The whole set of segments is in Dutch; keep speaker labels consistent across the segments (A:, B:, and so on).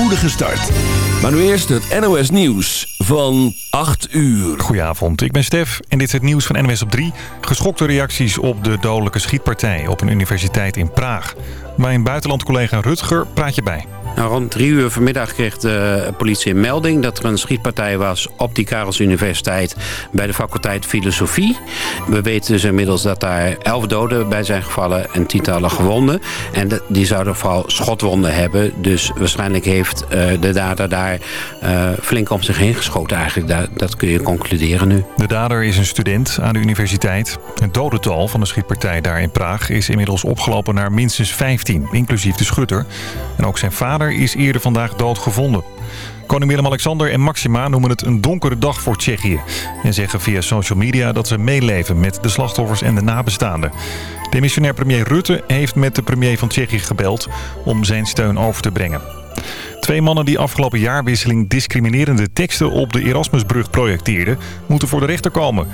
A: spoedige start. Maar nu eerst het NOS Nieuws van 8 uur.
B: Goedenavond, ik ben Stef en dit is het nieuws van NOS op 3. Geschokte reacties op de dodelijke schietpartij op een universiteit in Praag. Bij een buitenland collega Rutger praat je bij.
C: Nou, rond drie uur vanmiddag kreeg de politie een melding... dat er een schietpartij was op die Karels Universiteit... bij de faculteit Filosofie. We weten dus inmiddels dat daar elf doden bij zijn gevallen... en tientallen gewonden. En die zouden vooral schotwonden hebben. Dus waarschijnlijk heeft uh, de dader daar uh, flink om zich heen geschoten. Eigenlijk, dat, dat kun je concluderen nu.
B: De dader is een student aan de universiteit. Het dodental van de schietpartij daar in Praag... is inmiddels opgelopen naar minstens 15, inclusief de schutter. En ook zijn vader is eerder vandaag doodgevonden. Koning Willem-Alexander en Maxima noemen het een donkere dag voor Tsjechië. En zeggen via social media dat ze meeleven met de slachtoffers en de nabestaanden. Demissionair premier Rutte heeft met de premier van Tsjechië gebeld om zijn steun over te brengen. Twee mannen die afgelopen jaarwisseling discriminerende teksten op de Erasmusbrug projecteerden... moeten voor de rechter komen.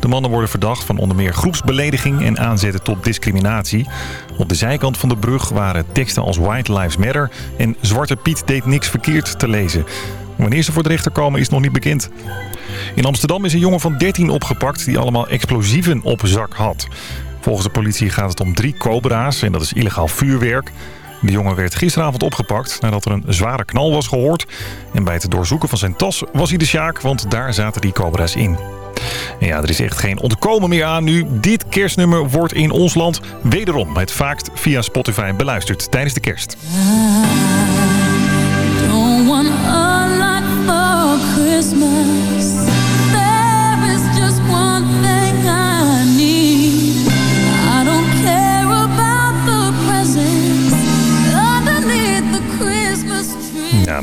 B: De mannen worden verdacht van onder meer groepsbelediging en aanzetten tot discriminatie. Op de zijkant van de brug waren teksten als White Lives Matter en Zwarte Piet deed niks verkeerd te lezen. Wanneer ze voor de rechter komen is nog niet bekend. In Amsterdam is een jongen van 13 opgepakt die allemaal explosieven op zak had. Volgens de politie gaat het om drie cobra's en dat is illegaal vuurwerk. De jongen werd gisteravond opgepakt nadat er een zware knal was gehoord. En bij het doorzoeken van zijn tas was hij de sjaak, want daar zaten die cobra's in. En ja, er is echt geen ontkomen meer aan nu. Dit kerstnummer wordt in ons land wederom het vaakst via Spotify beluisterd tijdens de kerst.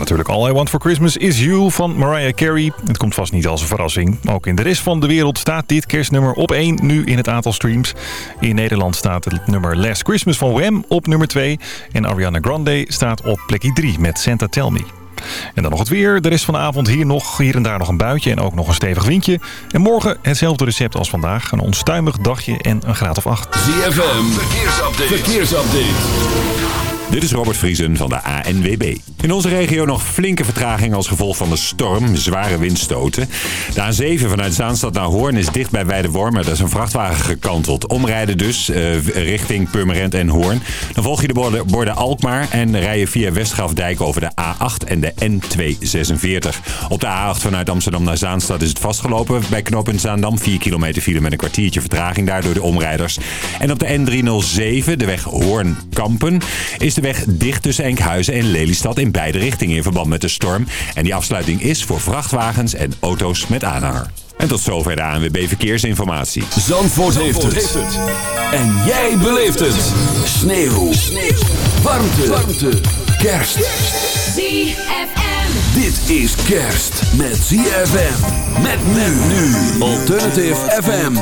B: Natuurlijk All I Want For Christmas Is You van Mariah Carey. Het komt vast niet als een verrassing. Ook in de rest van de wereld staat dit kerstnummer op 1 nu in het aantal streams. In Nederland staat het nummer Last Christmas van Wham op nummer 2. En Ariana Grande staat op plekje 3 met Santa Tell Me. En dan nog het weer. De rest van de avond hier nog hier en daar nog een buitje en ook nog een stevig windje. En morgen hetzelfde recept als vandaag. Een onstuimig dagje en een graad of 8.
A: ZFM, verkeersupdate. verkeersupdate.
D: Dit is Robert Vriesen van de ANWB. In onze regio nog flinke vertraging als gevolg van de storm, zware windstoten. De A7 vanuit Zaanstad naar Hoorn is dicht bij Weidewormen. Daar is een vrachtwagen gekanteld. Omrijden dus uh, richting Purmerend en Hoorn. Dan volg je de borden, Alkmaar en rij je via Westgrafdijk over de A8 en de N246. Op de A8 vanuit Amsterdam naar Zaanstad is het vastgelopen. Bij knooppunt Zaandam 4 kilometer file met een kwartiertje vertraging daar door de omrijders. En op de N307, de weg Hoorn-Kampen, is de weg dicht tussen Enkhuizen en Lelystad in beide richtingen in verband met de storm. En die afsluiting is voor vrachtwagens en auto's met aanhanger. En tot zover de ANWB Verkeersinformatie.
A: Zandvoort, heeft, het. En jij beleeft het. Sneeuw. Sneeuw. Warmte. Warmte. Kerst.
E: ZFM.
A: Dit is kerst met ZFM. Met men nu. Alternative FM.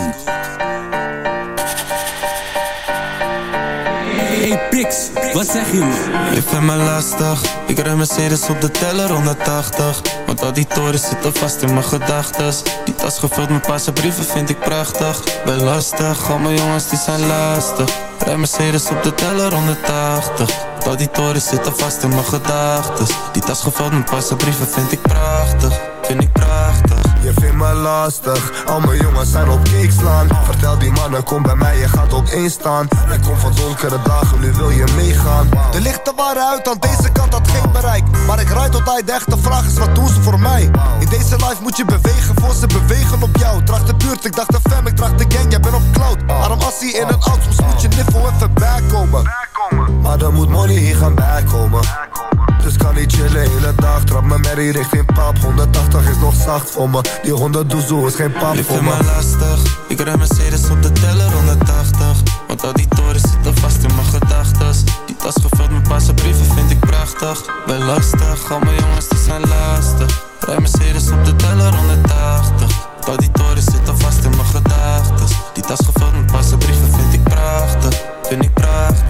F: Hey Pix, wat zeg je me?
G: Ik vind me lastig, ik rij Mercedes op de teller 180 Want al die torens zitten vast in mijn gedachtes. Die tas gevuld met paarse brieven vind ik prachtig. Wel lastig, al mijn jongens die zijn lastig. Rij Mercedes op de teller 180 Al die torens zitten vast in mijn gedachtes. Die tas gevuld met paarse brieven vind ik prachtig. Vind ik prachtig
H: je vindt me lastig, al mijn jongens zijn op kick slaan. Vertel die mannen, kom bij mij, je gaat op één staan. Ik kom van donkere dagen, nu wil je meegaan. De lichten waren uit, aan deze kant had geen bereik. Maar ik rijd tot hij de echte vraag is, wat doen ze voor mij? In deze life moet je bewegen, voor ze bewegen op jou. Tracht de buurt, ik dacht de fam, ik tracht de gang, jij bent op cloud. Arm assie in een auto, soms moet je niffel even bijkomen. Maar dan moet money hier gaan bijkomen dus kan niet chillen hele dag. Trap me merrie richting pap. 180 is nog zacht voor me. Die 100 doezoe is geen pap voor me.
G: Ik vind me lastig. Ik rij Mercedes op de teller 180 Want al die torens zitten vast in mijn gedachtes. Die tas gevuld met paarse brieven vind ik prachtig. Wel lastig, al mijn jongens die zijn lastig. Rij Mercedes op de teller 180 Al die torens zitten vast in mijn gedachtes. Die tas gevuld met paarse brieven vind ik prachtig. Vind ik prachtig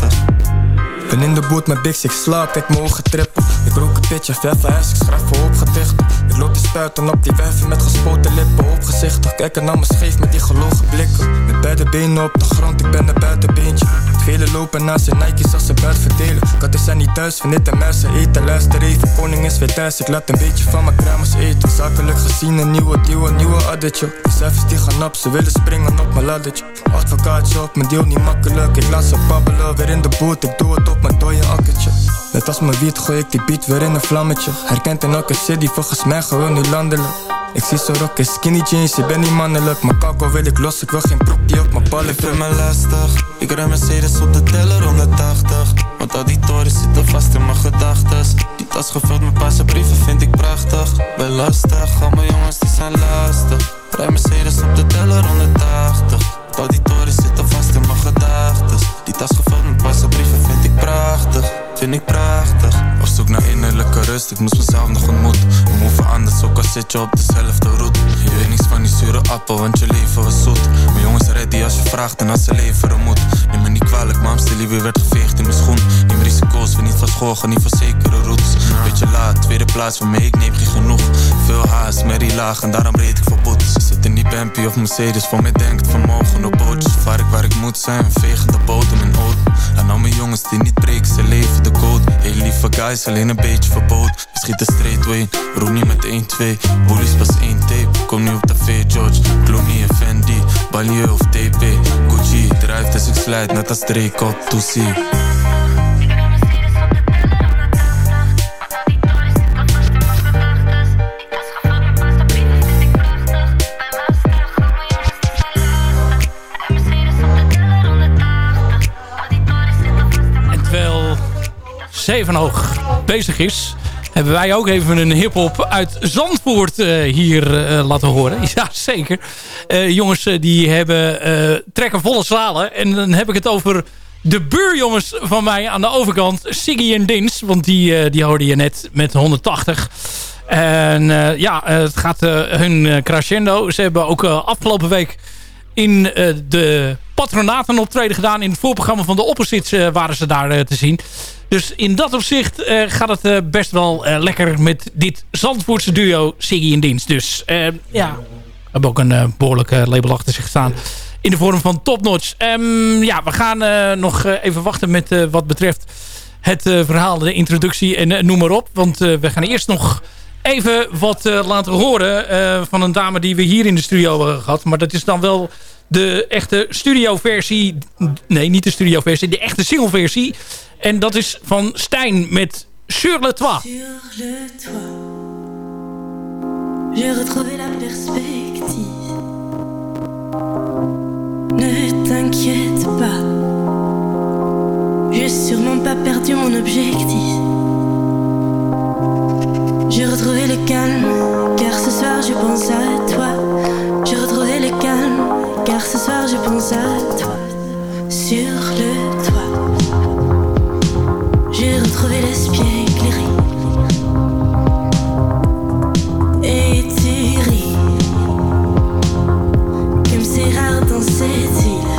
I: ben in de boot met Bix, ik slaap, ik mogen trippen. Ik rook een pitje, huis, ik schrijf voor opgedicht. Ik loop te spuiten op die werven met gespoten lippen. Opgezichtig, kijken naar me scheef met die gelogen blikken. Met beide benen op de grond, ik ben een buitenbeentje. Velen lopen naast zijn Nike's als ze buit verdelen. Katten zijn niet thuis, van dit en mensen eten. Luister even, koning
G: is weer thuis, ik laat een beetje van mijn kruimers eten. Zakelijk gezien een nieuwe deal, een nieuwe addertje. De cijfers die gaan op, ze willen springen op mijn laddertje. Advocaatje op mijn deal niet makkelijk. Ik laat ze babbelen, weer in de boot, ik doe het op mijn dode akkertje. Net als mijn wiet gooi ik die beat weer in een vlammetje. Herkent in elke city, volgens mij gewoon nu landelijk. Ik zie zo rokken, skinny jeans, je bent niet mannelijk. Mijn kakko wil ik los, ik wil geen die op mijn ballen. Ik vind me lastig, ik rij Mercedes op de teller 180 Want al die zitten vast in mijn gedachtes. Die tas gevuld met paarse brieven vind ik prachtig. Ben lastig, al mijn jongens die zijn lastig. Rij Mercedes op de teller 180 al die torens zitten vast in mijn gedachtes. Die tas gevuld Vind ik prachtig zoek naar innerlijke rust, ik moest mezelf nog ontmoeten. We moeven anders, ook al zit je op dezelfde route. Je weet niets van die zure appel, want je leven was zoet. Mijn jongens ready als je vraagt en als ze leveren moet. Neem me niet kwalijk, maar liever werd geveegd in mijn schoen. Neem risico's, we niet van school, niet van zekere routes. Beetje laat, tweede plaats van mij, ik neem geen genoeg. Veel haast, merrie laag en daarom reed ik voor boetes. Zit in die Bambi of Mercedes, voor mij denkt vermogen op bootjes Vaar ik waar ik moet zijn, vegen de bodem in oud En al mijn jongens die niet breken, ze leven de code. Heel lieve guys, alleen een beetje verbood. We schieten straight way, roep niet met 1-2 Bullies pas 1 tape, kom nu op tv George. Clooney en Fendi, Balieu of TP Gucci, drijft als ik slijt, net als Drake op Toesie
J: Zevenhoog bezig is... hebben wij ook even een hiphop uit Zandvoort uh, hier uh, laten horen. Ja, zeker. Uh, jongens die hebben, trekken volle zalen. En dan heb ik het over de buurjongens van mij aan de overkant. Siggy en Dins. Want die, die hoorde je net met 180. En ja, het gaat hun crescendo. Ze hebben ook afgelopen week in de patronaten optreden gedaan. In het voorprogramma van de Opposites waren ze daar te zien. Dus in dat opzicht uh, gaat het uh, best wel uh, lekker met dit Zandvoortse duo Siggy in dienst. Dus ja, hebben ook een behoorlijk label achter zich staan in de vorm van topnotch. Um, ja, we gaan nog even wachten met wat betreft het verhaal, de introductie en noem maar op. Want we gaan eerst nog even wat laten horen van een dame die we hier in de studio hebben gehad. Maar dat is dan wel de echte studioversie. Nee, niet de studioversie, de echte singleversie. En dat is van Stijn met Sur le toit. Sur le toit, j'ai retrouvé la perspective. Ne t'inquiète pas, j'ai sûrement pas perdu mon objectif. J'ai retrouvé le calme, car ce soir je pense à toi. J'ai retrouvé le calme, car ce soir je pense à toi. Sur le toit. J'ai retrouvé l'espion éclairé. Et tu ris, comme c'est rare dans cette île.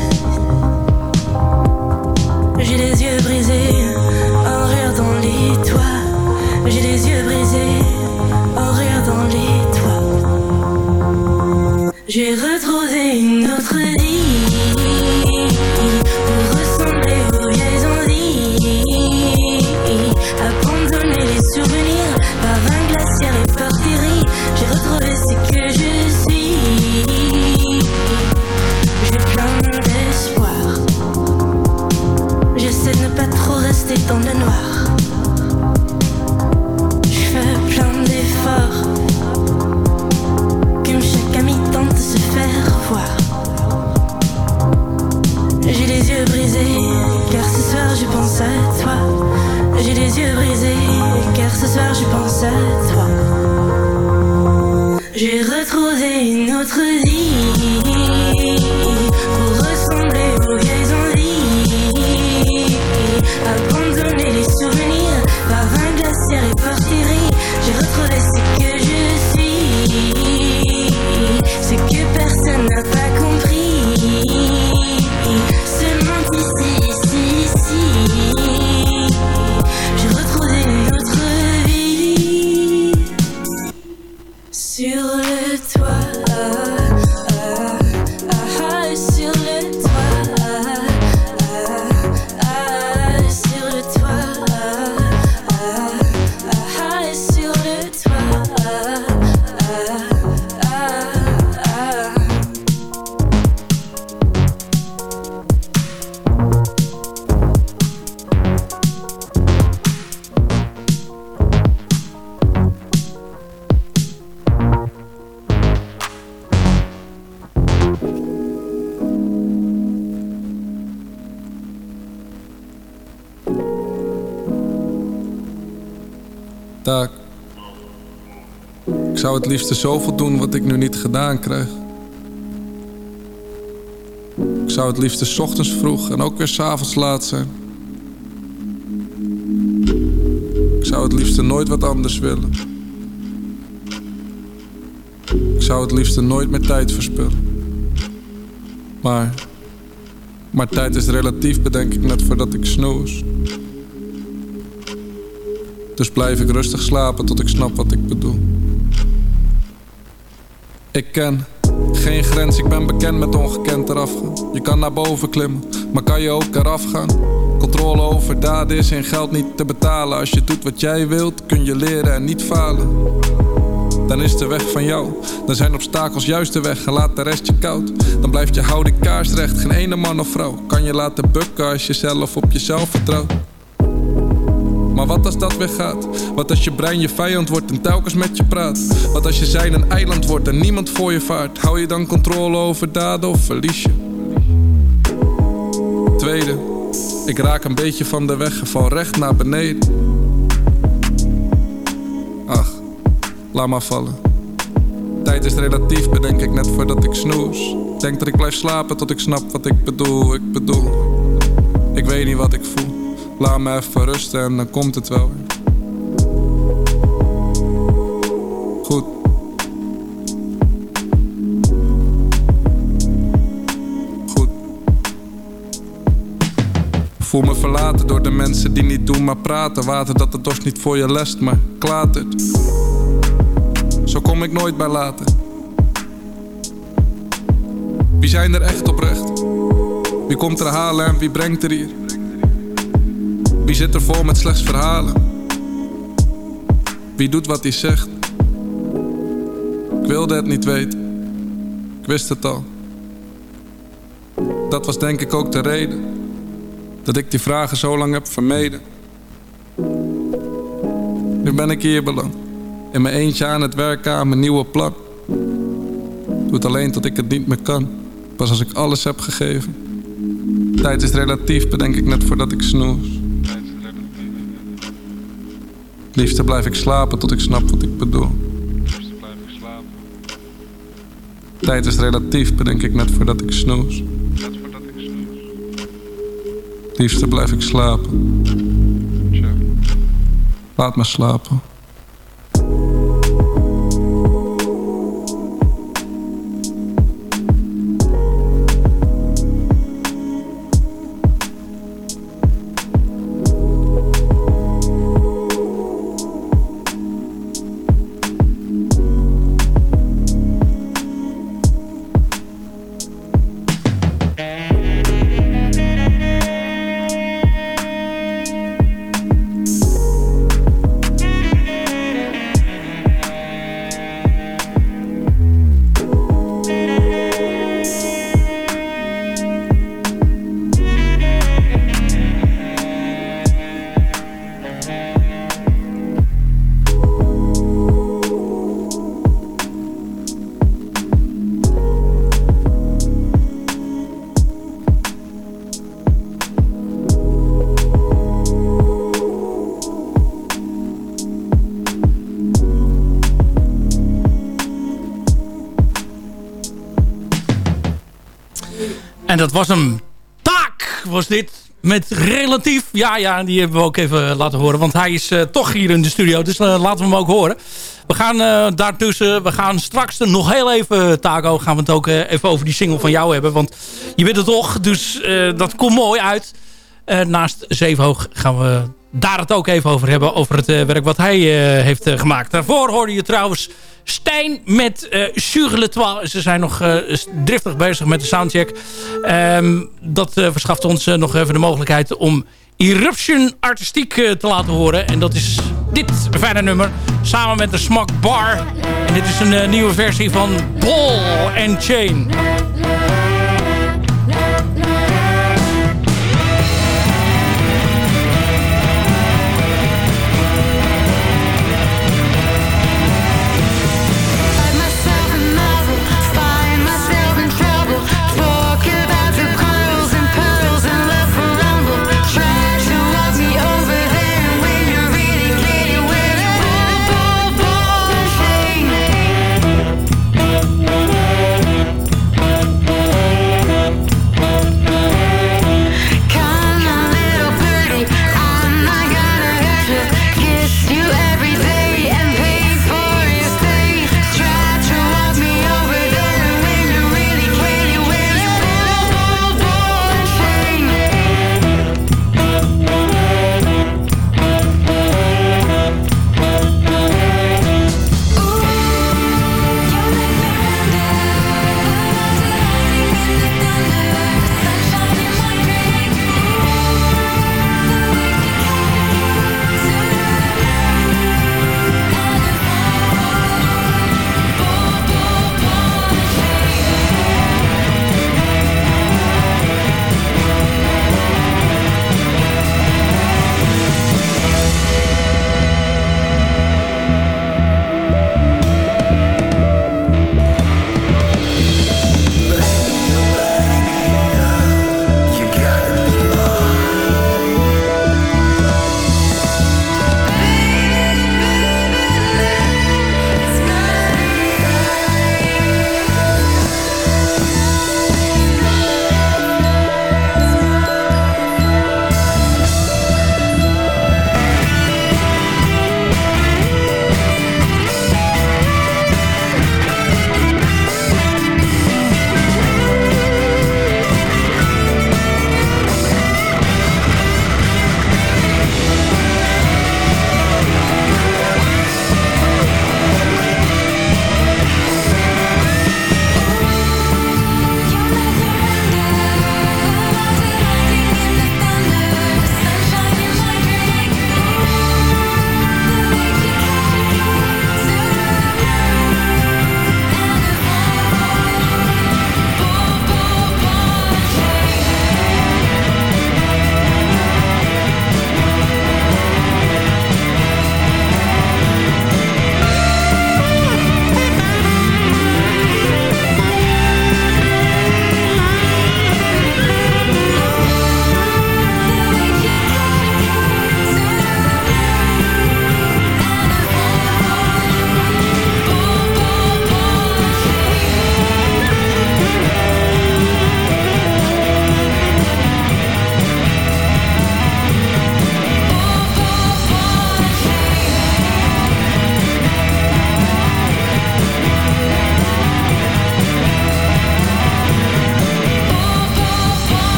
J: J'ai les yeux brisés en regardant les toits. J'ai les yeux brisés en regardant les toits. J'ai retrouvé à toi. J'ai les yeux brisés, car ce soir je pense à toi. J'ai retrouvé une autre vie
K: het liefst zoveel doen wat ik nu niet gedaan krijg. Ik zou het liefst s ochtends vroeg en ook weer s'avonds laat zijn. Ik zou het liefst nooit wat anders willen. Ik zou het liefst nooit meer tijd verspillen. Maar, maar tijd is relatief, bedenk ik net voordat ik snoes. Dus blijf ik rustig slapen tot ik snap wat ik bedoel. Ik ken geen grens, ik ben bekend met ongekend eraf gaan. Je kan naar boven klimmen, maar kan je ook eraf gaan? Controle over daden is in geld niet te betalen. Als je doet wat jij wilt, kun je leren en niet falen. Dan is de weg van jou. Dan zijn obstakels juist de weg en laat de rest je koud. Dan blijft je houding kaarsrecht, geen ene man of vrouw. Kan je laten bukken als je zelf op jezelf vertrouwt. Maar wat als dat weer gaat? Wat als je brein je vijand wordt en telkens met je praat? Wat als je zijn een eiland wordt en niemand voor je vaart? Hou je dan controle over daden of verlies je? Tweede, ik raak een beetje van de weg en val recht naar beneden. Ach, laat maar vallen. Tijd is relatief, bedenk ik net voordat ik snoes. Denk dat ik blijf slapen tot ik snap wat ik bedoel, ik bedoel. Ik weet niet wat ik voel. Laat me even rusten en dan komt het wel. Goed. Goed. Voel me verlaten door de mensen die niet doen maar praten. Water dat de dorst niet voor je lest, maar klatert. Zo kom ik nooit bij later. Wie zijn er echt oprecht? Wie komt er halen en wie brengt er hier? Wie zit er vol met slechts verhalen? Wie doet wat hij zegt? Ik wilde het niet weten. Ik wist het al. Dat was denk ik ook de reden dat ik die vragen zo lang heb vermeden. Nu ben ik hier beland. In mijn eentje aan het werken aan mijn nieuwe plan. Doe het alleen tot ik het niet meer kan. Pas als ik alles heb gegeven. Tijd is relatief, bedenk ik net voordat ik snoes. Liefste blijf ik slapen tot ik snap wat ik bedoel. Tijd is relatief, bedenk ik net voordat ik snoes. Liefste blijf ik slapen. Laat me slapen.
E: Was een taak, was dit. Met relatief. Ja, ja, die hebben we ook even laten horen. Want hij is uh, toch hier in de studio. Dus uh, laten we hem ook horen. We gaan uh, daartussen. We gaan straks nog heel even, Taco. Gaan we het ook even over die single van jou hebben. Want je bent er toch. Dus dat komt mooi uit. naast Zevenhoog gaan we daar het ook even over hebben. Over het werk wat hij heeft gemaakt. Daarvoor hoorde je trouwens Stijn met uh. Ze zijn nog driftig bezig met de soundcheck. Um, dat uh, verschaft ons nog even de mogelijkheid om Eruption artistiek te laten horen. En dat is dit fijne nummer. Samen met de Smack Bar. En dit is een nieuwe versie van Ball and Chain.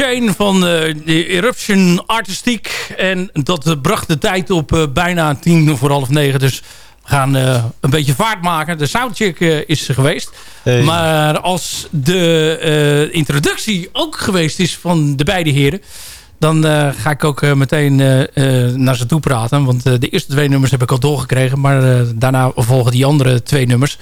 E: Chain van uh, de Eruption Artistiek. En dat bracht de tijd op uh, bijna tien voor half negen. Dus we gaan een beetje vaart maken. De soundcheck is geweest. Hey. Maar als de introductie ook geweest is van de beide heren... dan ga ik ook meteen naar ze toe praten. Want de eerste twee nummers heb ik al doorgekregen. Maar daarna volgen die andere twee nummers.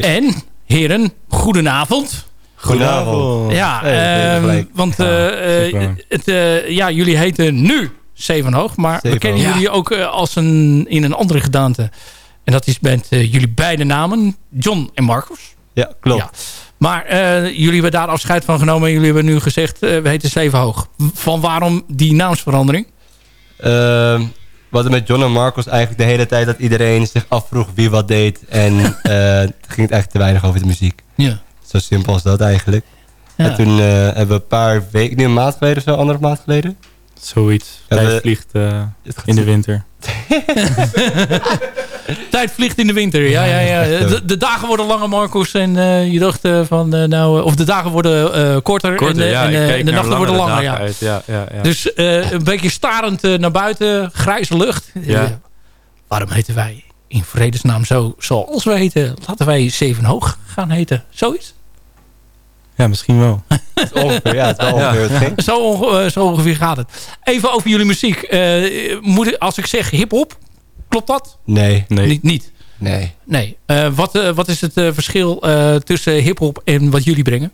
E: en heren, goedenavond.
L: Goedenavond.
E: Ja, hey, want uh, uh, het, uh, ja, jullie heten nu Zevenhoog, maar Zeven we kennen jullie ook als een, in een andere gedaante. En dat is met jullie beide namen, John en Marcus.
L: Ja, klopt. Ja.
E: Maar jullie hebben daar afscheid van genomen en jullie hebben nu gezegd, we heten Zevenhoog. Van waarom die naamsverandering?
L: Ehm, wat er met John en Marcus eigenlijk de hele tijd dat iedereen zich afvroeg wie wat deed. En het ging het eigenlijk te weinig over de muziek.
E: Ja.
L: Zo simpel als dat eigenlijk. Ja. En toen uh, hebben we een paar weken, nu een maand geleden of zo, anderhalf maand geleden.
M: Zoiets. Tijd vliegt uh, in de winter.
E: Tijd vliegt in de winter, ja. ja, ja. De, de dagen worden langer, Marcus. En uh, je dacht van, nou... Of de dagen worden korter,
M: korter,
E: en,
M: ja,
E: en, en de nachten worden langer. Ja.
M: Uit, ja, ja, ja.
E: Dus een beetje starend naar buiten, grijze lucht.
M: Ja.
E: waarom heten wij in vredesnaam zo zoals we heten? Laten wij Zeven Hoog gaan heten. Zoiets?
M: Ja, misschien wel.
L: ongeveer, ja, het wel ongeveer
E: zo, onge zo, ongeveer gaat het. Even over jullie muziek. Uh, moet, als ik zeg hip-hop, klopt dat?
L: Nee.
M: nee.
E: Niet? niet.
L: Nee.
E: nee. Uh, wat, uh, wat is het verschil tussen hip-hop en wat jullie brengen?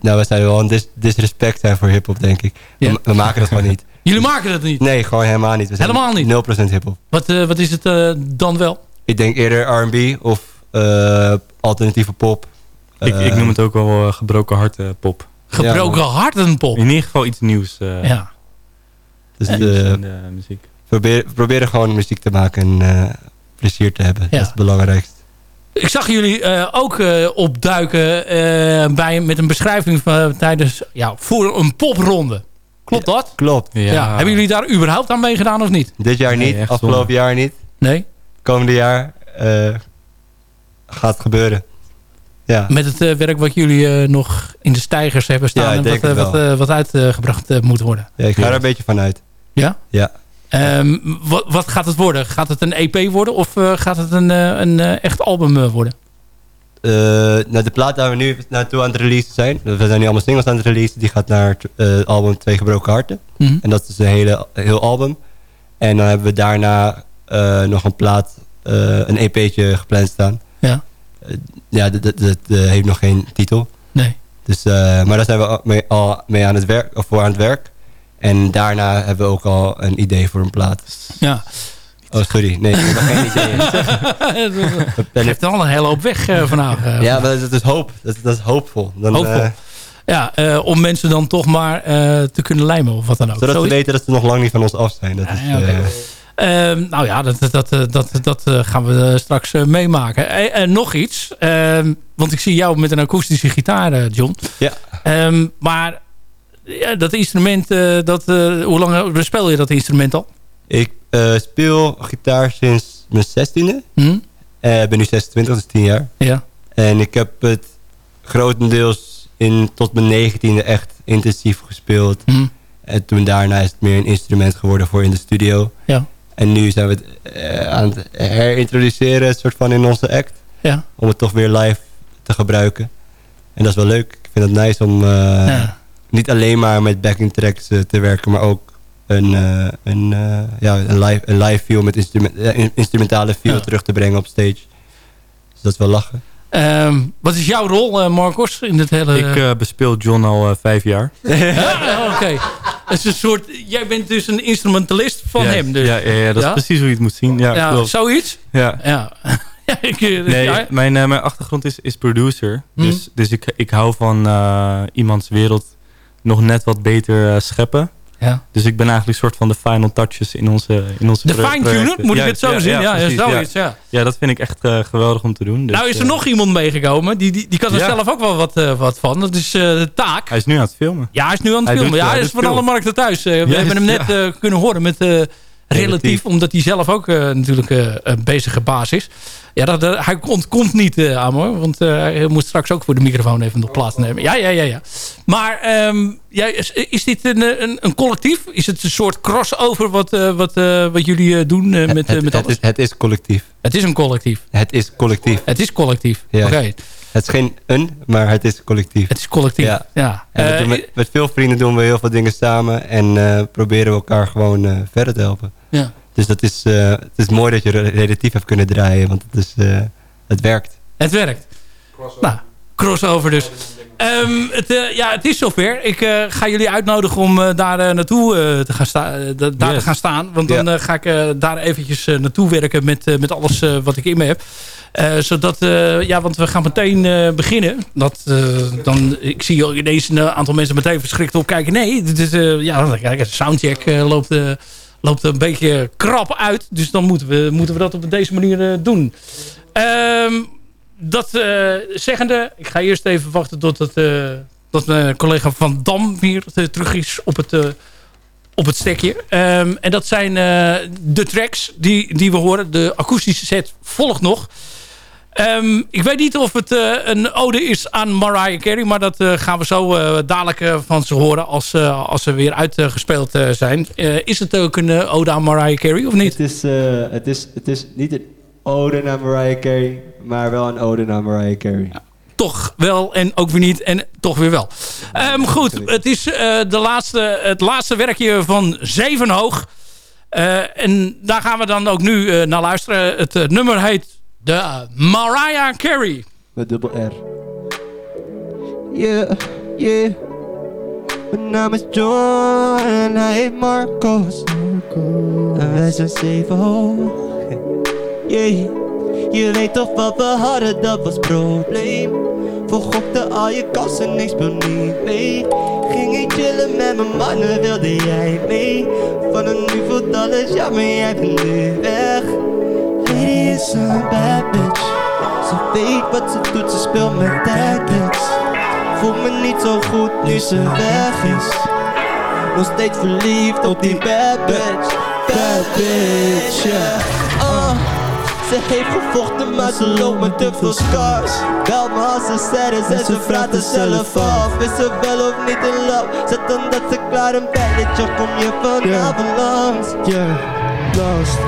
L: nou, we zijn wel een dis disrespect zijn voor hip-hop, denk ik. Ja. We, we, maken dat gewoon niet.
E: Jullie maken dat niet?
L: Nee, gewoon helemaal niet. We zijn
E: helemaal niet?
L: 0% hip-hop.
E: Wat, wat is het dan wel?
L: Ik denk eerder R&B of alternatieve pop.
M: Ik, ik, noem het ook wel uh, gebroken harten pop.
E: Gebroken ja, harten pop?
M: In ieder geval iets nieuws. Uh,
E: ja.
L: Dus de, de muziek. Probeer, proberen gewoon muziek te maken en uh, plezier te hebben. Ja. Dat is het belangrijkste.
E: Ik zag jullie uh, ook uh, opduiken uh, bij, met een beschrijving van, tijdens ja, voor een popronde. Klopt dat?
L: Klopt.
E: Ja. ja. Hebben jullie daar überhaupt aan meegedaan of niet?
L: Dit jaar niet, nee, afgelopen jaar niet.
E: Nee?
L: Komende jaar gaat het gebeuren. Ja.
E: Met het uh, werk wat jullie uh, nog in de stijgers hebben staan. Ja, en wat, uh, wat, wat, uitgebracht moet worden.
L: Ja, ik ga er een beetje van uit.
E: Ja?
L: Ja.
E: Um, wat, wat, gaat het worden? Gaat het een EP worden of gaat het een, een echt album worden?
L: nou, de plaat waar we nu naartoe aan het releasen zijn. We zijn nu allemaal singles aan het releasen. Die gaat naar het album Twee Gebroken Harten.
E: Mm -hmm.
L: En dat is een hele, heel album. En dan hebben we daarna nog een plaat, een EP'tje gepland staan.
E: Ja
L: ja, dat heeft nog geen titel.
E: Nee.
L: Dus, uh, maar daar zijn we mee, al mee aan het werk, of voor aan het werk. En daarna hebben we ook al een idee voor een plaat.
E: Ja.
L: Oh, sorry. Nee, ik heb nog geen idee.
E: Je hebt al een hele hoop weg uh, vandaag. Uh,
L: ja, maar dat is hoop. Dat, dat is hoopvol. Dan,
E: hoopvol. Uh, ja, om mensen dan toch maar te kunnen lijmen of wat dan ook.
L: Zodat ze weten dat ze nog lang niet van ons af zijn. Dat is,
E: ja, okay. Uh, nou ja, dat, dat, dat, dat uh, gaan we straks uh, meemaken. En nog iets. Ehm, want ik zie jou met een akoestische gitaar, John.
L: Ja.
E: Um, maar ja, dat instrument, dat, hoe lang speel je dat instrument al?
L: Ik speel gitaar sinds mijn zestiende.
E: Hm?
L: ben nu 26, dus 10 jaar.
E: Ja.
L: En ik heb het grotendeels in, tot mijn negentiende echt intensief gespeeld.
E: Hm?
L: En toen daarna is het meer een instrument geworden voor in de studio.
E: Ja.
L: En nu zijn we het uh, aan het herintroduceren, soort van in onze act.
E: Ja.
L: Om het toch weer live te gebruiken. En dat is wel leuk. Ik vind het nice om
E: ja.
L: niet alleen maar met backing tracks uh, te werken, maar ook een, een, ja, een, live, een live feel met instrument, instrumentale feel ja. terug te brengen op stage. Dus dat is wel lachen.
E: Um, wat is jouw rol, uh, Marcos, in dit hele...
M: Ik uh, bespeel John al uh, vijf jaar.
E: ja, Oké. Okay. Is een soort... Jij bent dus een instrumentalist van hem. Dus.
M: Ja, ja, ja, dat is precies hoe je het moet zien. Ja,
E: ja zoiets?
M: Ja.
E: ja. ik,
M: nee, mijn, mijn achtergrond is, is producer.
E: Hm.
M: Dus, dus ik, ik hou van iemands wereld nog net wat beter scheppen.
E: Ja.
M: Dus ik ben eigenlijk een soort van de final touches in onze in onze
E: De fine-tuner, moet ik het zo zien?
M: Ja,
E: zoiets, ja.
M: ja. dat vind ik echt uh, geweldig om te doen. Dus,
E: nou is er
M: uh,
E: nog iemand meegekomen, die, die, die kan er zelf ook wel wat, uh, wat van. Dat is de taak.
M: Hij is nu aan het filmen.
E: Ja, hij is nu aan het hij filmen.
M: Doet,
E: ja, hij is van alle markten thuis. we hebben hem net kunnen horen met relatief, omdat hij zelf ook eh, natuurlijk eh, een bezige baas is. Ja, dat, eh, hij ontkomt niet uh, aan hoor. Want hij moet straks ook voor de microfoon even nog plaatsnemen. Ja, ja, ja. ja. Maar ehm, ja, is, is, dit een, een, een, collectief? Is het een soort crossover wat, wat, wat jullie doen met,
N: het,
E: met
N: het, is, het is collectief.
E: Het is een collectief?
N: Het is collectief.
E: Het is collectief,
N: ja.
E: oké.
N: Het is geen een, maar het is collectief.
E: Het is collectief, ja. ja.
N: En met, met, veel vrienden doen we heel veel dingen samen. En uh, proberen we elkaar gewoon uh, verder te helpen.
E: Ja.
N: Dus dat is, uh, het is mooi dat je relatief hebt kunnen draaien. Want het, is, het werkt.
E: Het werkt. Crossover. Nou, crossover dus. Um, het, ja, het is zover. Ik ga jullie uitnodigen om daar naartoe te, gaan sta daar yes. te gaan staan. Want dan yeah. ga ik daar eventjes naartoe werken met, met alles wat ik in me heb. Uh, zodat, uh, ja, want we gaan meteen uh, beginnen. Dat, dan, ik zie ineens een aantal mensen meteen verschrikt opkijken. Nee, dit is, ja, kijk, de soundcheck loopt, loopt een beetje krap uit. Dus dan moeten we, moeten we dat op deze manier doen. Ehm, dat zeggende, ik ga eerst even wachten tot, het, tot mijn collega Van Dam weer terug is op het op het stekje. Um, en dat zijn de tracks die, die we horen. De akoestische set volgt nog. Um, ik weet niet of het uh, een ode is aan Mariah Carey. Maar dat uh, gaan we zo uh, dadelijk van ze horen als, als ze weer uitgespeeld zijn. is het ook een ode aan Mariah Carey of niet?
N: Het is, het, is, het is niet een ode naar Mariah Carey. Maar wel een ode naar Mariah Carey. Ja
E: toch wel en ook weer niet en toch weer wel. Um, goed, het is uh, de laatste, het laatste werkje van Zevenhoog. Uh, en daar gaan we dan ook nu uh, naar luisteren. Het nummer heet de Mariah Carey.
N: Met dubbel R. Yeah, yeah. Mijn naam is John en hij heet Marcos. En wij zijn Zevenhoog. Yeah. Je weet toch wat we hadden, dat was probleem Vergokte al je kansen, niks speel niet mee Ging ik chillen met mijn mannen, wilde jij mee Van een nu voelt alles, ja maar jij bent nu weg Lady is een bad bitch. Ze weet wat ze doet, ze speelt met tactics Voel me niet zo goed nu ze weg is. Nog steeds verliefd op die bad bitch. Bad bitch, yeah. Uh. Ze heeft gevochten, maar ze loopt met te veel scars. Bel me als ze sad is en ze vraagt er zelf af. Is ze wel of niet in love? Zet dan dat ze klaar een belletje, kom je vanavond langs.
O: Yeah, lost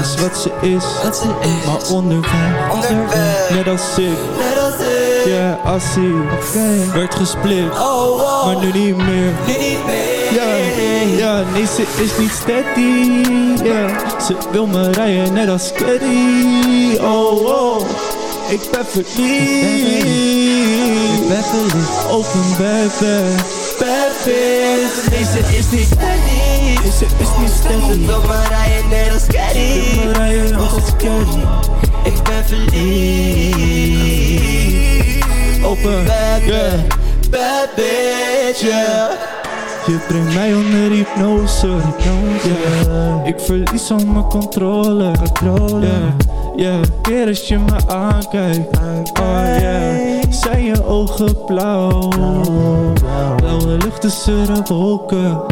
O: is wat ze is,
N: wat ze is.
O: maar onderweg,
N: onderweg.
O: Net als ik,
N: net als ik.
O: Yeah,
N: okay.
O: werd gesplit,
N: oh,
O: maar nu niet meer.
N: Nu niet meer.
O: Ja, ja, nee, ze is niet steady. Yeah. Ze wil me rijden net als Caddy. Oh, oh, ik ben verliefd.
N: Ik ben verliefd.
O: Open.
N: Bad bitch. Nee, ze is niet steady.
O: Is niet steady.
N: Me rijden net als Caddy.
O: Wil me rijden als Caddy.
N: Ik ben verliefd.
O: Open
N: baby.
O: Yeah.
N: Bad bitch, yeah.
O: Je brengt mij onder hypnose, yeah. Ik verlies al mijn controle, controle. Yeah. Yeah. Keer als je me aankijkt, oh yeah. Zijn je ogen blauw, blauwe lucht tussen de wolken,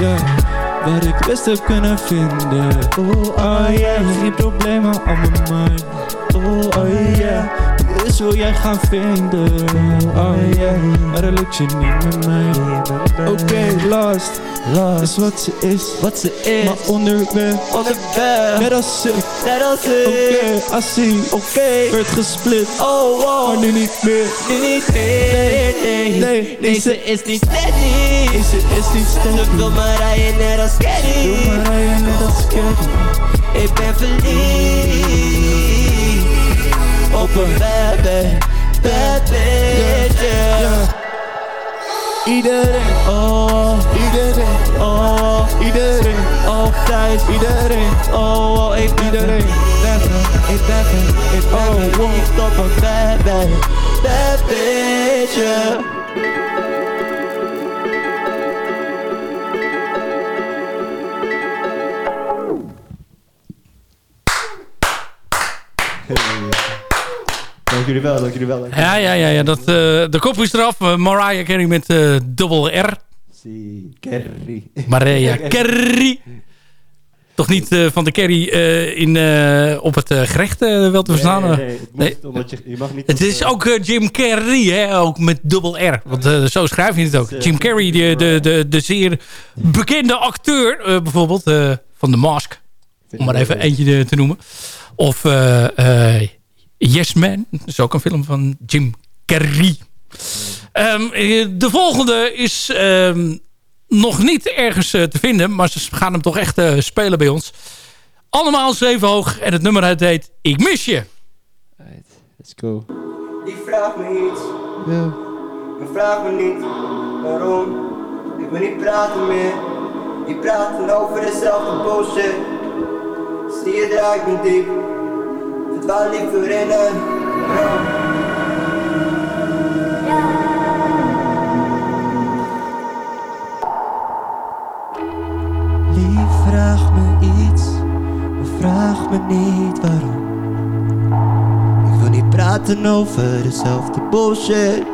O: yeah. Waar ik rust heb kunnen vinden, oh yeah. Geen problemen aan mijn mind, oh yeah. Dus wil jij gaan vinden, oh yeah. Maar dat lukt je niet met mij. Oké, okay, lost.
N: Lost.
O: Is wat ze is,
N: wat ze is.
O: Maar onderweg,
N: onderweg.
O: Net als ik,
N: net als ik.
O: Oké, okay, als hij,
N: oké, okay.
O: werd gesplit.
N: Oh wow,
O: maar nu niet meer.
N: Nu niet meer.
O: Nee, nee, nee,
N: ze is niet steady.
O: Nee, ze is niet steady.
N: Ze wil maar rijden net als Caddy.
O: Wil maar rijden net als Caddy.
N: Ik ben verliefd op een bad bitch, bad bitch, yeah. yeah.
O: Iedereen, oh, iedereen, oh, iedereen, altijd, iedereen, oh, oh ik iedereen,
N: never, ik never, ik oh, wow, op een bad bitch, bad bitch, yeah. Dank jullie wel, dank jullie wel. Dank
E: ja, ja, ja, ja dat, uh, de kop is eraf. Uh, Mariah Carey met uh, dubbel R.
N: Si, Carey.
E: Mariah Carey. Toch niet eh, van de Kerry eh, in, eh, op het gerecht wel te verstaan?
L: Nee, nee, nee. Het, moet, je, je mag niet
E: het is ook Jim Carrey, hè? ook met dubbel R. Want zo schrijf je het ook. Jim Carrey, de, de, de, de zeer bekende acteur bijvoorbeeld van The Mask. Om maar even eentje te noemen. Of Yes Man, dat is ook een film van Jim Carrey. Um, de volgende is um, nog niet ergens uh, te vinden. Maar ze gaan hem toch echt uh, spelen bij ons. Allemaal zeven hoog. En het nummer het heet Ik mis je.
N: Right, let's go.
P: Die vraagt me iets.
N: Ja.
P: Maar vraag me niet waarom. Ik wil niet praten meer. Die praten over dezelfde bullshit. Zie je draait me diep. Verdwaal liever in een
N: vraag me iets, maar vraag me niet waarom. Ik wil niet praten over dezelfde bullshit.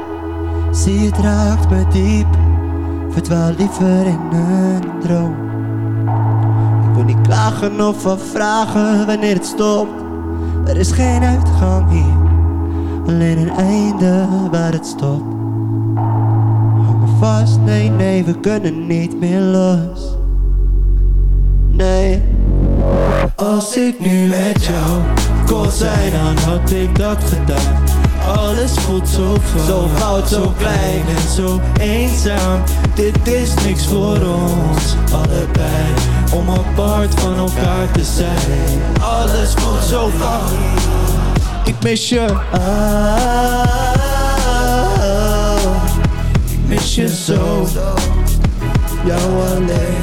N: Zie het raakt me diep, verdwaal liever in een droom. Ik wil niet klagen of afvragen wanneer het stopt. Er is geen uitgang hier, alleen een einde waar het stopt. Hou me vast, nee, nee, we kunnen niet meer los. Nee. Als ik nu met jou kon zijn, dan had ik dat gedaan. Alles voelt zo fout, zo fout, zo klein en zo eenzaam. Dit is niks voor ons, apart van elkaar te zijn. Alles voelt zo fout. Ik mis je. Ah, Ik mis je zo. Jou alleen.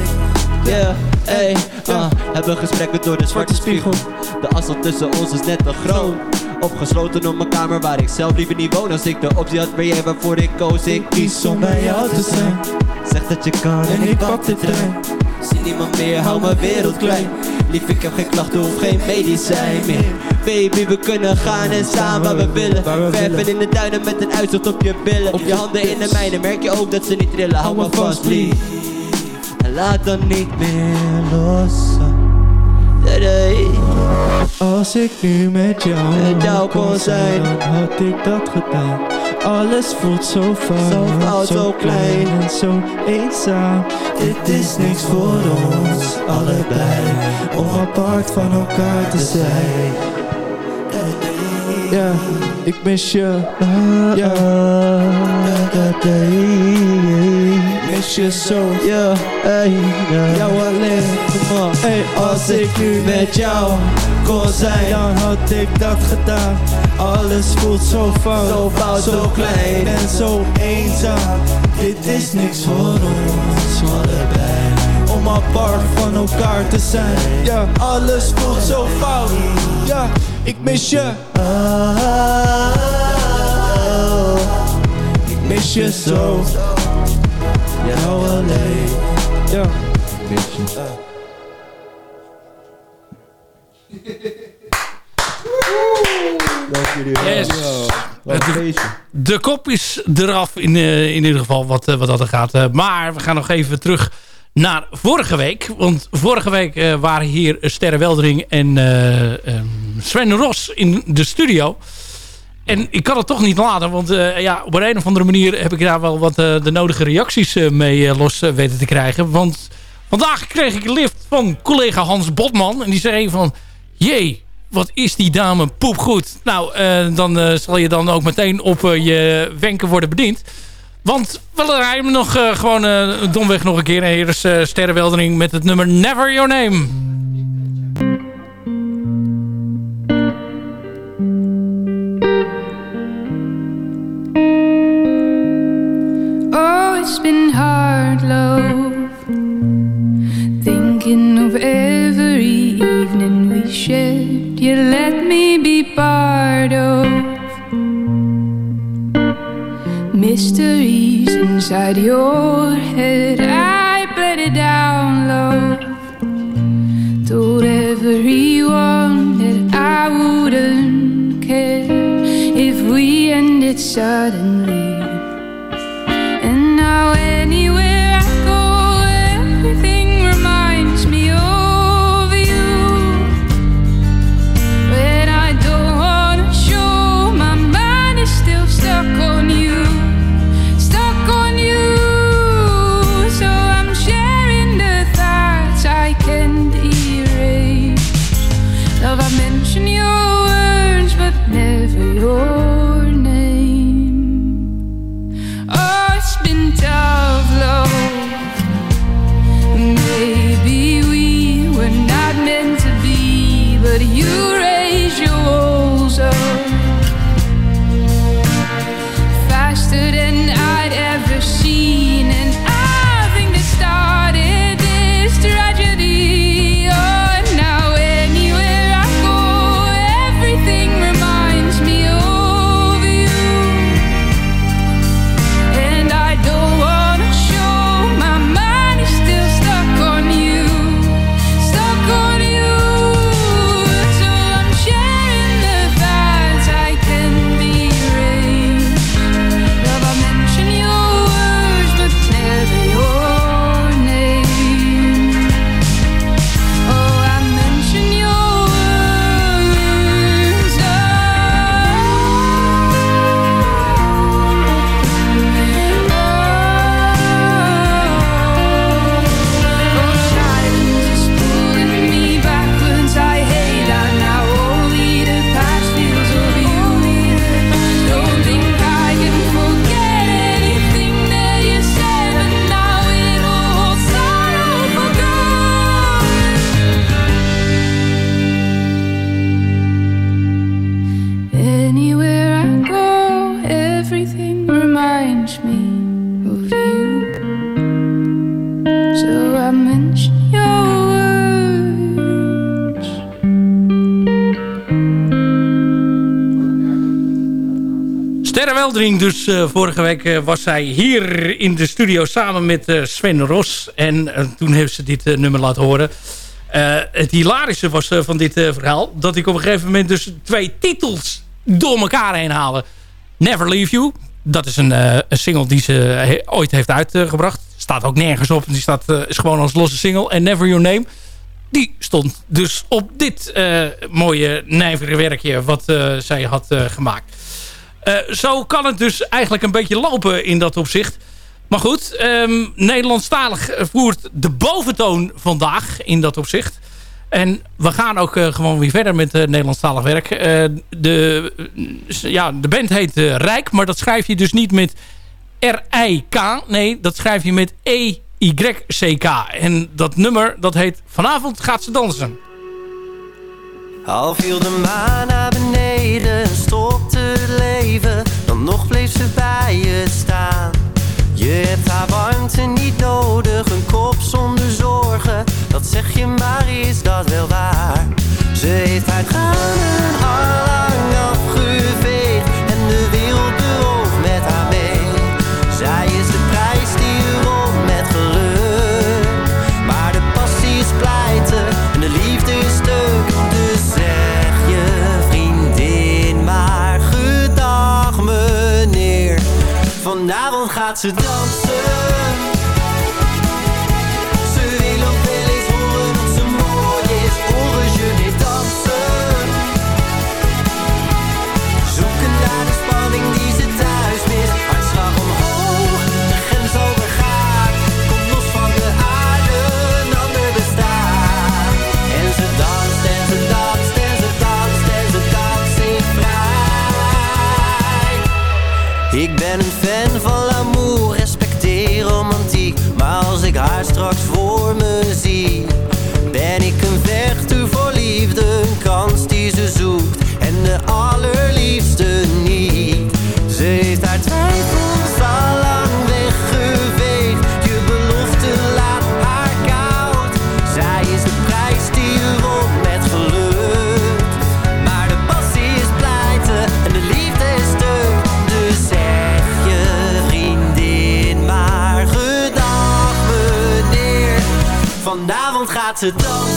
N: Yeah Ey, uh, hebben gesprekken door de zwarte spiegel. De afstand tussen ons is net te groot. Opgesloten op mijn kamer waar ik zelf liever niet woon. Als ik de optie had, ben jij waarvoor ik koos. Ik kies om bij jou te zijn. Zeg dat je kan en ik pak de trein Zie niemand meer, hou mijn wereld klein. Lief, ik heb geen klachten of geen medicijn meer. Baby, we kunnen gaan en staan waar we willen. Verven in de tuinen met een uitzicht op je billen. Op je handen in de mijne, merk je ook dat ze niet trillen. Hou me vast, lief. laat dan niet meer los. Als ik nu met jou, met jou kon zijn, dan had ik dat gedaan. Alles voelt zo fout, zo, fout, zo klein en zo eenzaam. Dit is niks voor ons, allebei, om apart van elkaar te zijn. Ja, ik mis je. Ja, mis je zo. Ja, hey, jou alleen. Hey, als ik nu met jou kon zijn, dan had ik dat gedaan. Alles voelt zo fout, zo, fout, zo klein en zo eenzaam. Dit is niks voor ons, allebei. Om apart van elkaar te zijn. Ja, alles voelt zo fout. Ja, ik mis je. Ik mis je zo. Jou alleen. Ja, ik mis je.
E: Yes. De, de, kop is eraf in, uh, in ieder geval wat, uh, wat dat er gaat. Uh, maar we gaan nog even terug naar vorige week. Want vorige week waren hier Sterre Weldering en um, Sven Ros in de studio. En ik kan het toch niet laten, want ja, op een of andere manier heb ik daar wel wat de nodige reacties mee los weten te krijgen. Want vandaag kreeg ik een lift van collega Hans Botman. En die zei van, jee, wat is die dame poepgoed. Nou, uh, dan uh, zal je dan ook meteen op uh, je wenken worden bediend. Want we hem nog gewoon domweg nog een keer. En hier is Sterrenweldering met het nummer Never Your Name.
Q: Oh, it's been hard, love Thinking of every evening we shared you let me be part of mysteries inside your head. I bled it down, love. Told everyone that I wouldn't care if we ended suddenly. And now,
E: Dus. eh, vorige week eh, was zij hier in de studio samen met eh, Sven Ros. En toen heeft ze dit nummer laten horen. Het hilarische was van dit verhaal... dat ik op een gegeven moment dus twee titels door elkaar heen haalde. Never Leave You. Dat is een, single die ze ooit heeft uitgebracht. Staat ook nergens op. Die staat, is gewoon als losse single. En Never Your Name. Die stond dus op dit mooie nijvere werkje... wat zij had gemaakt. Eh, zo kan het dus eigenlijk een beetje lopen in dat opzicht. Maar goed, ehm, Nederlandstalig voert de boventoon vandaag in dat opzicht. En we gaan ook eh, gewoon weer verder met uh, Nederlandstalig werk. De, ja, de band heet Rijk, maar dat schrijf je dus niet met R-I-K. Nee, dat schrijf je met E-Y-C-K. En dat nummer, dat heet Vanavond gaat ze dansen.
R: Al viel de maan naar beneden en stopte het leven, dan nog bleef ze bij je staan. Je hebt haar warmte niet nodig, een kop zonder zorgen, dat zeg je maar is dat wel waar. Ze heeft haar tranen allang afgeveegd Gaat ze. Vanavond gaat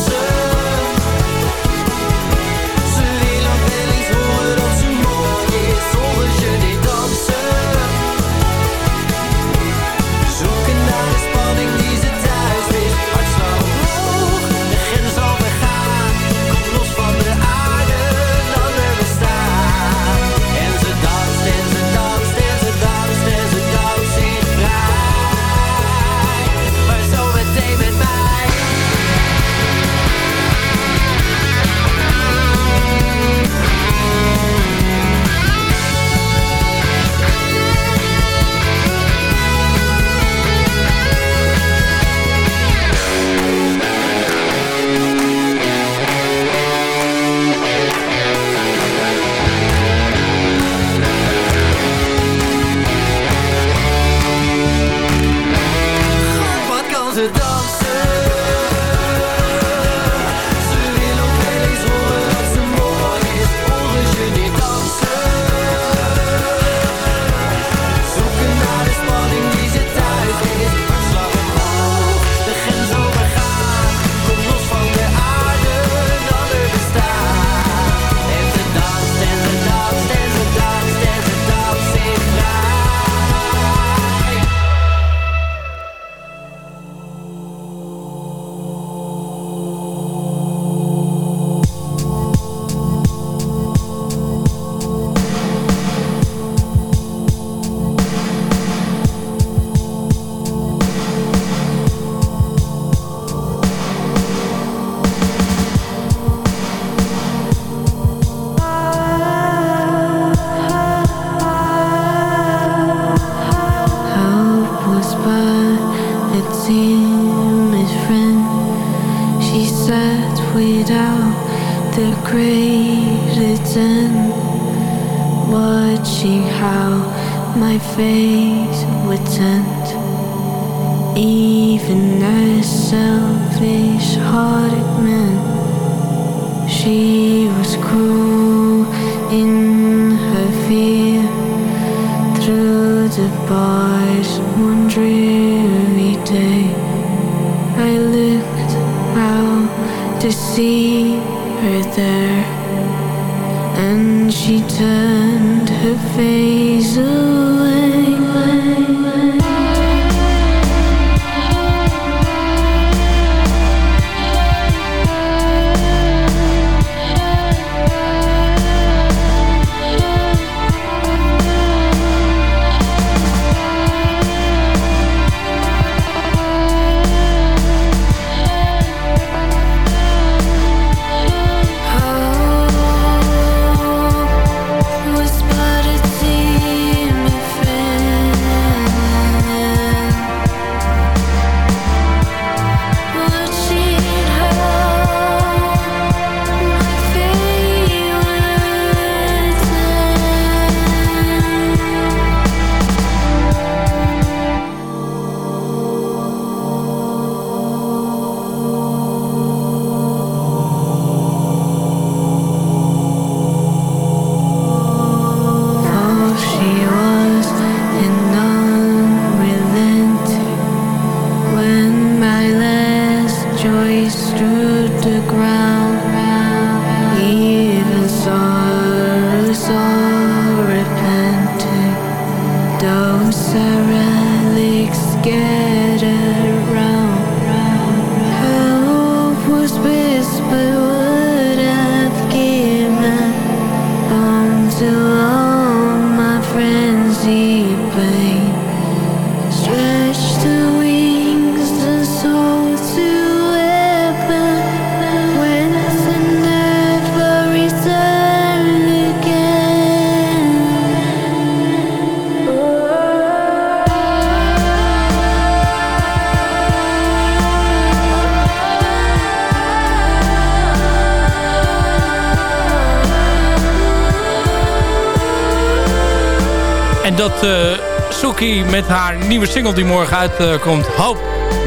R: Met
E: haar nieuwe single die morgen uitkomt... hoop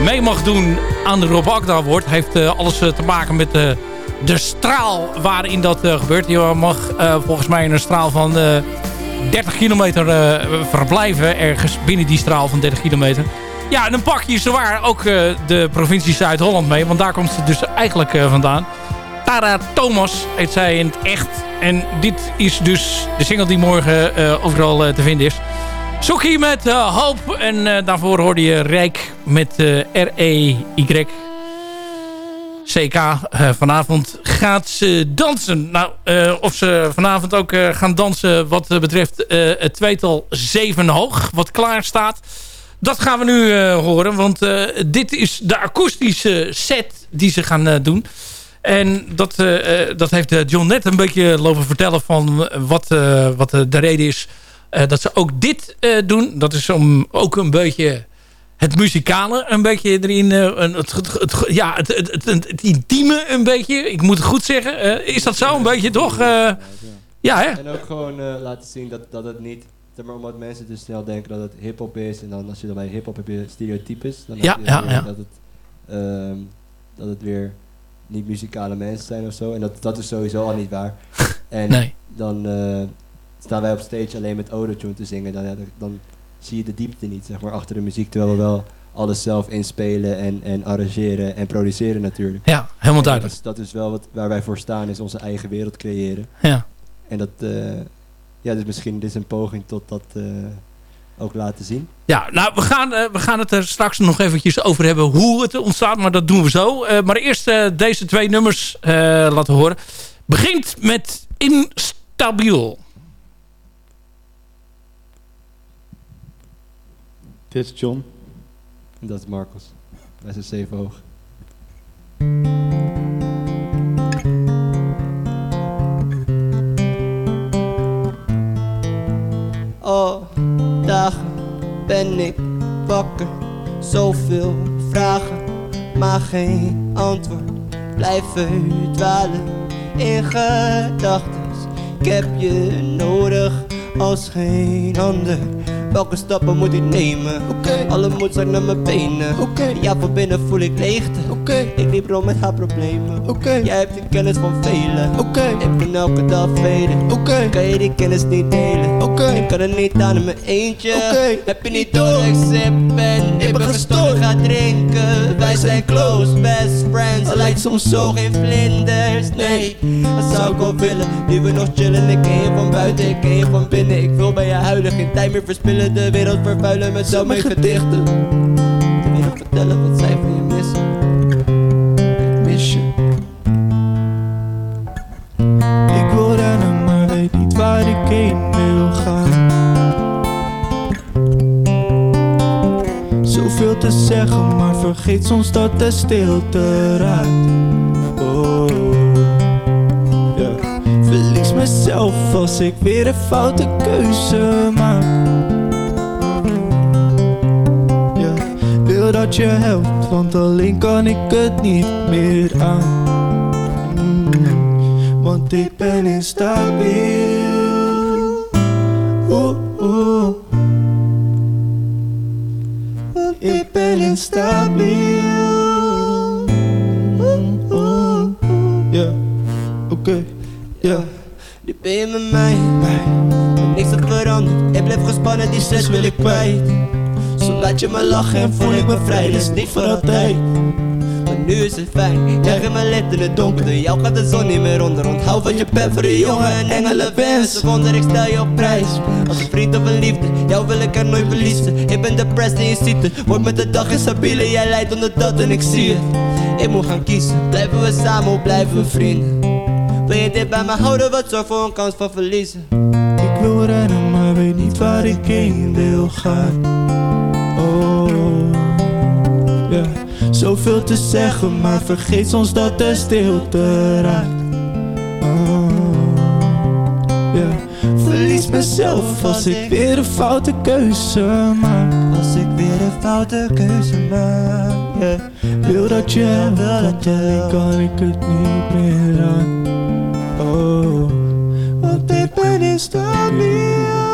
E: mee mag doen aan de Rob Akda wordt... heeft eh, alles eh, te maken met de de straal waarin dat eh, gebeurt. Je mag eh, volgens mij in een straal van 30 kilometer eh, verblijven. Ergens binnen die straal van 30 kilometer. Ja, en dan pak je zwaar ook eh, de provincie Zuid-Holland mee. Want daar komt ze dus eigenlijk eh, vandaan. Tara Thomas heet zij in het echt. En dit is dus de single die morgen eh, overal eh, te vinden is. Soekie met eh, Hoop. En eh, daarvoor hoorde je Rijk met eh, R-E-Y. CK. Vanavond gaat ze dansen. Nou, of ze vanavond ook gaan dansen wat betreft het tweetal 7 hoog. Wat klaar staat. Dat gaan we nu horen. Want dit is de akoestische set die ze gaan doen. En dat, dat heeft John net een beetje lopen vertellen van wat, wat de reden is dat ze ook dit eh, doen. Dat is om ook een beetje het muzikale een beetje erin. eh, het, het, het- ja, het, het, intieme een beetje. Ik moet het goed zeggen. Eh, is dat zo een beetje toch? Eh, ja, hè?
L: En ook gewoon eh, laten zien dat, dat het niet... Maar, omdat mensen dus snel denken dat het hip-hop is. En dan als je dan bij hip-hop heb je stereotypes. Dan
E: Ja,
L: heb je
E: ja, ja.
L: Dat, het, ehm, dat het weer niet muzikale mensen zijn of zo. En dat, dat is sowieso al niet waar. En
E: Nee.
L: dan eh, staan wij op stage alleen met autotune te zingen. Dan, ja, dan, zie je de diepte niet, zeg maar, achter de muziek. Terwijl we wel alles zelf inspelen en, en arrangeren en produceren natuurlijk.
E: Ja, helemaal duidelijk.
L: Dat is, dat is wel wat, waar wij voor staan, is onze eigen wereld creëren.
E: Ja.
L: En dat, eh, ja, dus misschien dit is een poging tot dat eh, ook laten zien.
E: Ja, nou, we gaan, eh, we gaan het er straks nog eventjes over hebben hoe het ontstaat. Maar dat doen we zo. Maar eerst deze twee nummers laten horen. Begint met Instabiel.
L: Dit is John. En dat is Marcos. Wij zijn zeven hoog.
R: Al dagen ben ik wakker, zoveel vragen, maar geen antwoord. Blijf verdwalen in gedachten. Ik heb je nodig als geen ander.
N: Welke stappen moet ik nemen? Oké, alle moed zakt naar mijn benen. Oké, ja, van binnen voel ik leegte. Oké, ik liep rond met haar problemen. Oké, jij hebt de kennis van velen. Oké, ik ben elke dag velen. Oké, kan je die kennis niet delen? Oké, ik kan het niet aan in mijn eentje. Oké, heb je niet door ik sip ben? Ik ben ga drinken. Wij zijn close, best friends. Lijkt soms zo geen vlinders. Nee, dat zou ik wel willen. Nu we nog chillen, ik ken je van buiten, ik ken je van binnen. Ik wil bij je huilen, geen tijd meer verspillen. De wereld vervuilen met zo mijn gedichten. De wereld vertellen wat zij van je missen. Ik mis je.
O: Ik wil rennen, maar weet niet waar ik heen wil gaan. Zoveel te zeggen, maar vergeet soms dat de stilte raakt. Oh, ja. Verlies mezelf als ik weer een foute keuze maak. Dat je helpt, want alleen kan ik het niet meer aan. Want ik ben instabiel. Oeh, oeh. Want ik ben instabiel. Oeh, oeh. Ja, oké, ja.
N: Nu ben je met mij, niks had veranderd. Ik blijf gespannen, die stress wil ik kwijt. Laat je me lachen en voel ik me vrij, dus niet voor altijd. Maar nu is het fijn, jij me licht in het donker. Door jou gaat de zon niet meer onder. Onthoud wat je bent voor een jongen en engelen wens. Wonder ik stel je op prijs. Als een vriend of een liefde, jou wil ik er nooit verliezen. Ik ben depressed en je ziet. Word met de dag instabiele, jij lijdt onder dat en ik zie het. Ik moet gaan kiezen, blijven we samen of blijven we vrienden? Wil je dit bij me houden, wat zorgt voor een kans van verliezen?
O: Ik wil rennen, maar weet niet waar ik heen wil gaan. Zoveel te zeggen, maar vergeet soms dat de stilte raakt. Oh. Verlies mezelf als ik weer een foute keuze maak.
N: Als ik weer een foute keuze maak. Yeah.
O: Wil dat je
N: wil dat je
O: kan ik het niet meer aan. Oh, want ik ben instabiel. Oh,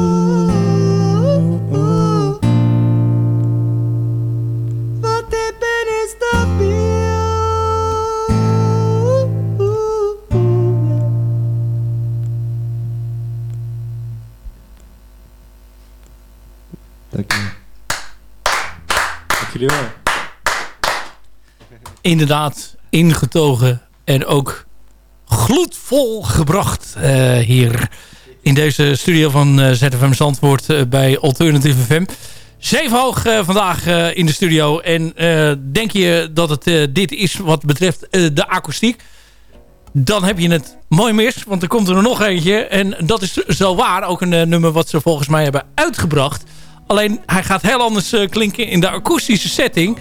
E: Inderdaad, ingetogen en ook gloedvol gebracht eh, hier in deze studio van eh, ZFM Zandvoort eh, bij Alternative FM. Zeven hoog vandaag in de studio. En denk je dat het dit is wat betreft de akoestiek? Dan heb je het mooi mis, want er komt er nog eentje. En dat is zo waar. Ook een nummer wat ze volgens mij hebben uitgebracht. Alleen hij gaat heel anders klinken in de akoestische setting.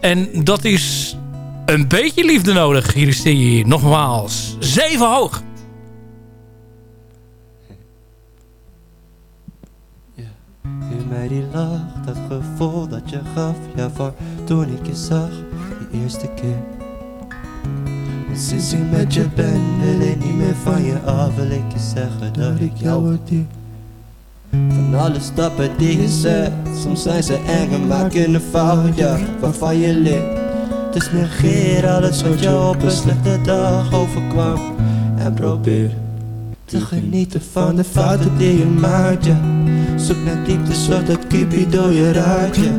E: En dat is een beetje liefde nodig. Hier is die nogmaals. Zeven hoog.
N: Geef mij die lach, dat gevoel dat je gaf, ja van toen ik je zag, de eerste keer. En sinds ik met je ben, wil ik niet meer van je af, wil ik je zeggen dat ik jou waardeer. Van alle stappen die je zet, soms zijn ze eng en maken een fout, ja, waarvan je leert. Dus negeer alles wat je op een slechte dag overkwam en probeer te genieten van de fouten die je maakt, ja. Zoek naar diepte zodat Cupido je raakt, ja.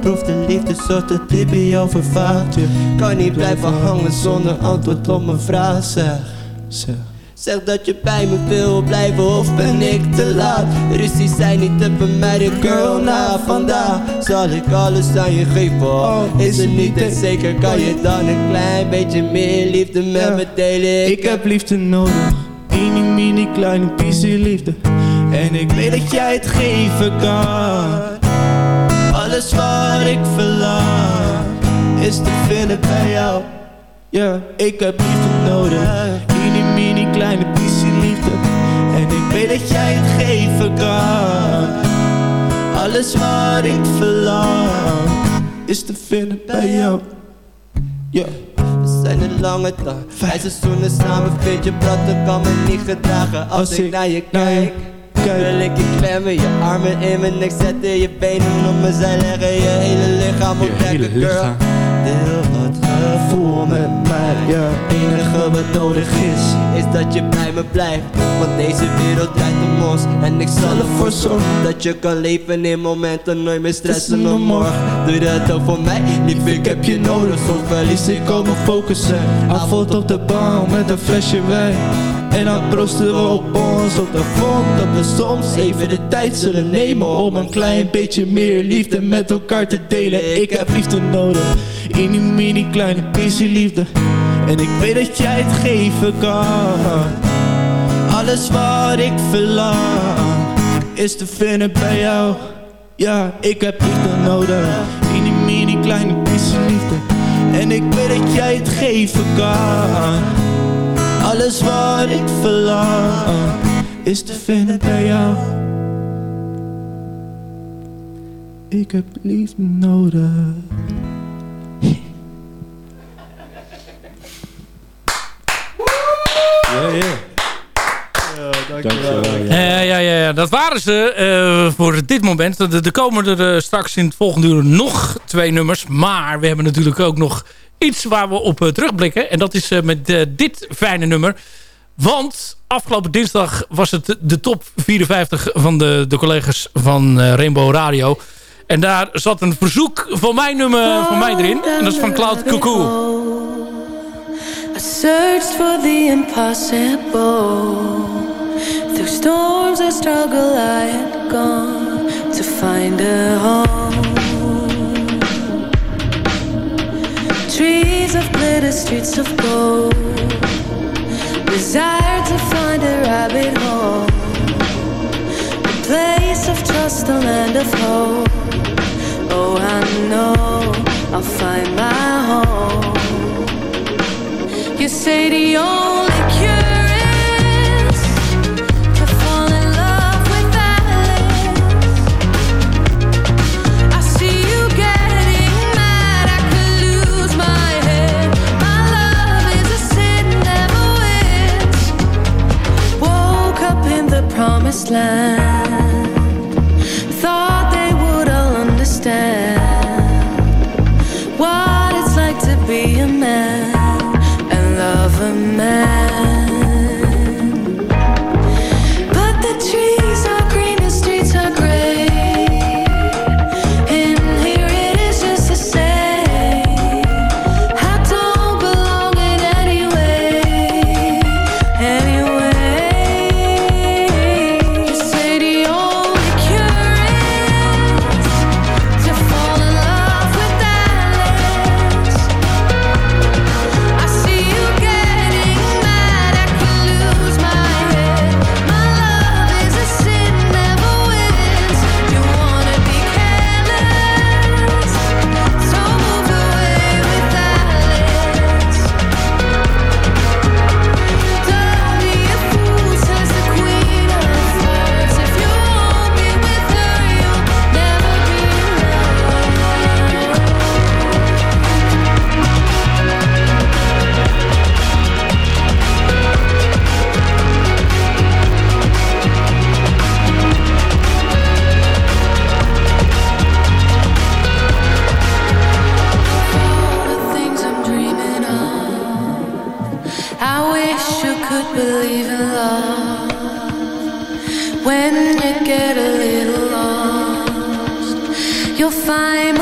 N: Proef de liefde zodat bij jou vervaagt, ja. Kan niet blijven hangen zonder antwoord op mijn vraag, zeg.
O: zeg.
N: Zeg dat je bij me wil blijven of ben ik te laat? Ruzies zijn niet te vermijden girl Na vandaag. Zal ik alles aan je geven? Oh, Is het niet en zeker? Kan je dan een klein beetje meer liefde met me delen?
O: Ik heb liefde nodig, mini mini kleine piezie liefde. En ik weet dat jij het geven kan. Alles wat ik verlang Is te vinden bij jou. Ja, ik heb liefde nodig kleine piezie liefde. En ik weet dat jij het geven kan. Alles wat ik verlang Is te vinden bij jou. Yeah
N: We zijn een lange dag. Vijf. Seizoenen samen vind je praten kan me niet gedragen. Als, ik, naar je kijk Wil ik je klemmen, je armen in mijn nek zetten Je benen op me zij leggen, je hele lichaam op dekken girl Deel wat gevoel met mij. Ja, enige wat nodig is Is dat je bij me blijft. Want deze wereld draait om ons En ik zal ervoor zorgen Dat je kan leven in momenten Nooit meer stressen om morgen. Doe je dat ook voor mij? Lief, ik heb je nodig Zo verlies ik al mijn focus.
O: Avond op de bank met een flesje wijn. En dan proosten we op ons op de vond Dat we soms even de tijd zullen nemen Om een klein beetje meer liefde met elkaar te delen. Ik heb liefde nodig In die mini kleine pissie liefde En ik weet dat jij het geven kan. Alles wat ik verlang Is te vinden bij jou. Ja, ik heb liefde nodig In die mini kleine pissie liefde En ik weet dat jij het geven kan. Alles wat ik verlang Is te vinden bij jou. Ik heb liefde nodig
S: Ja, ja.
O: dankjewel.
E: Ja, ja, ja, ja, dat waren ze eh, voor dit moment. Er komen er eh, straks in het volgende uur nog twee nummers. Maar we hebben natuurlijk ook nog iets waar we op eh, terugblikken. En dat is eh, met dit fijne nummer. Want afgelopen dinsdag was het de top 54 van de, de collega's van eh, Rainbow Radio. En daar zat een verzoek van mijn nummer van mij erin. En dat is van Cloud Cuckoo.
J: I searched for the impossible. Through storms and struggle, I had gone to find a home. Trees of glitter, streets of gold. Desire to find a rabbit hole. A place of trust, a land of hope. Oh, I know I'll find my home. Say the only get a little lost, you'll find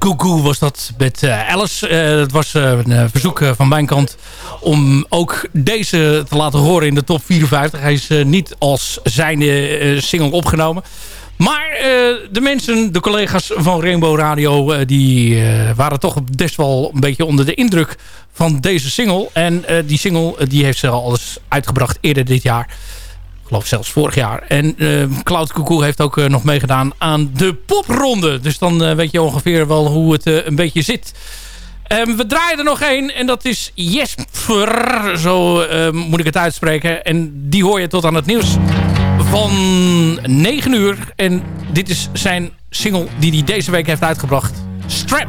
E: Cuckoo was dat met Alice. het was een verzoek van mijn kant om ook deze te laten horen in de top 54. Hij is niet als zijnde single opgenomen. Maar de mensen, de collega's van Rainbow Radio... die waren toch best wel een beetje onder de indruk van deze single. En die single die heeft ze al eens uitgebracht eerder dit jaar geloof zelfs vorig jaar. En uh, Cloud Cuckoo heeft ook uh, nog meegedaan aan de popronde. Dus dan uh, weet je ongeveer wel hoe het een beetje zit. Um, we draaien er nog één. En dat is Jesper. Zo moet ik het uitspreken. En die hoor je tot aan het nieuws van 9 uur. En dit is zijn single die hij deze week heeft uitgebracht. Strap.